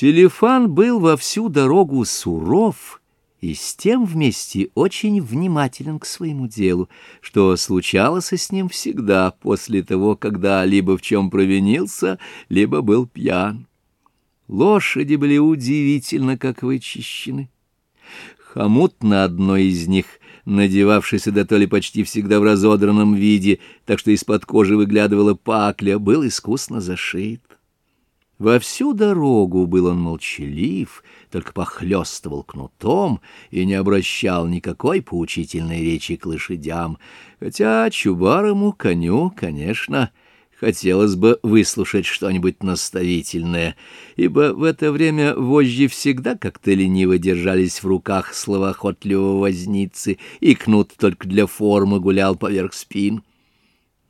Селифан был во всю дорогу суров и с тем вместе очень внимателен к своему делу, что случалось с ним всегда после того, когда либо в чем провинился, либо был пьян. Лошади были удивительно как вычищены. Хомут на одной из них, надевавшийся до то ли почти всегда в разодранном виде, так что из-под кожи выглядывала пакля, был искусно зашит. Во всю дорогу был он молчалив, только похлёстывал кнутом и не обращал никакой поучительной речи к лошадям, хотя чубарому коню, конечно, хотелось бы выслушать что-нибудь наставительное, ибо в это время вожжи всегда как-то лениво держались в руках словоохотливого возницы, и кнут только для формы гулял поверх спин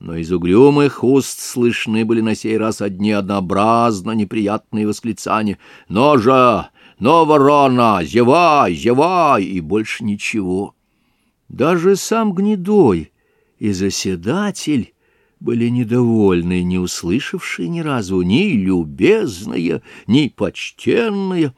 но из угрюмых уст слышны были на сей раз одни однообразно неприятные восклицания «Ножа! Но, ворона! Зевай! Зевай!» и больше ничего. Даже сам гнедой и заседатель были недовольны, не услышавшие ни разу ни любезные, ни почтенные,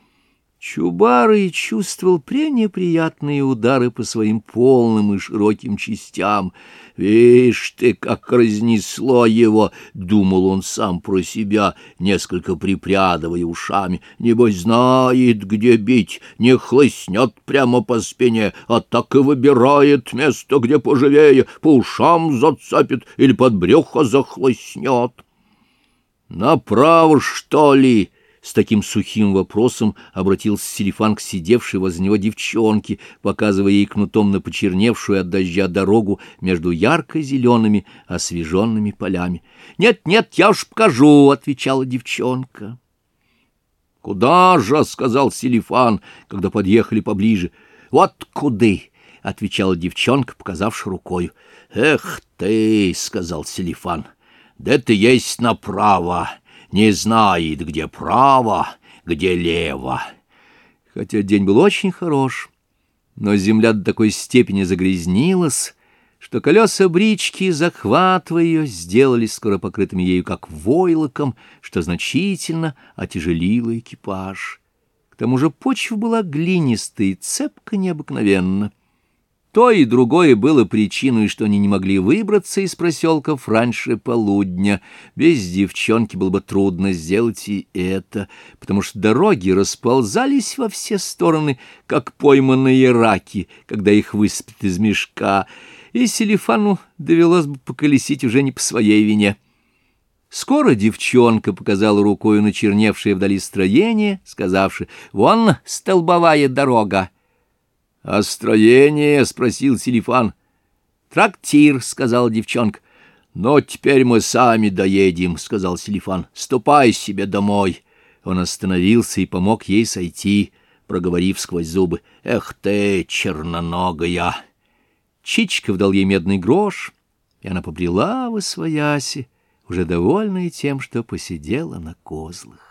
Чубарый чувствовал пренеприятные удары по своим полным и широким частям. «Вишь ты, как разнесло его!» — думал он сам про себя, несколько припрядывая ушами. «Небось знает, где бить, не хлыстнет прямо по спине, а так и выбирает место, где поживее, по ушам зацепит или под брюхо захлыстнет». «Направо, что ли?» С таким сухим вопросом обратился Селифан к сидевшей возле него девчонке, показывая ей кнутом на почерневшую от дождя дорогу между ярко-зелеными освеженными полями. «Нет, нет, я уж покажу», — отвечала девчонка. «Куда же?» — сказал Селифан, когда подъехали поближе. «Вот куды?» — отвечала девчонка, показавши рукой. «Эх ты!» — сказал Селифан. «Да ты есть направо!» Не знает, где право, где лево. Хотя день был очень хорош, но земля до такой степени загрязнилась, что колеса брички, захватывая ее, сделались скоро покрытыми ею как войлоком, что значительно отяжелило экипаж. К тому же почва была глинистой и цепко необыкновенно. То и другое было причиной, что они не могли выбраться из проселков раньше полудня. Без девчонки было бы трудно сделать и это, потому что дороги расползались во все стороны, как пойманные раки, когда их выспят из мешка, и Селифану довелось бы поколесить уже не по своей вине. Скоро девчонка показала рукою на черневшее вдали строение, сказавши «Вон столбовая дорога». — А строение? — спросил Селифан. — Трактир, — сказала девчонка. — Но теперь мы сами доедем, — сказал Селифан. — Ступай себе домой. Он остановился и помог ей сойти, проговорив сквозь зубы. — Эх ты, черноногая! Чичиков дал ей медный грош, и она побрела в освояси, уже довольная тем, что посидела на козлах.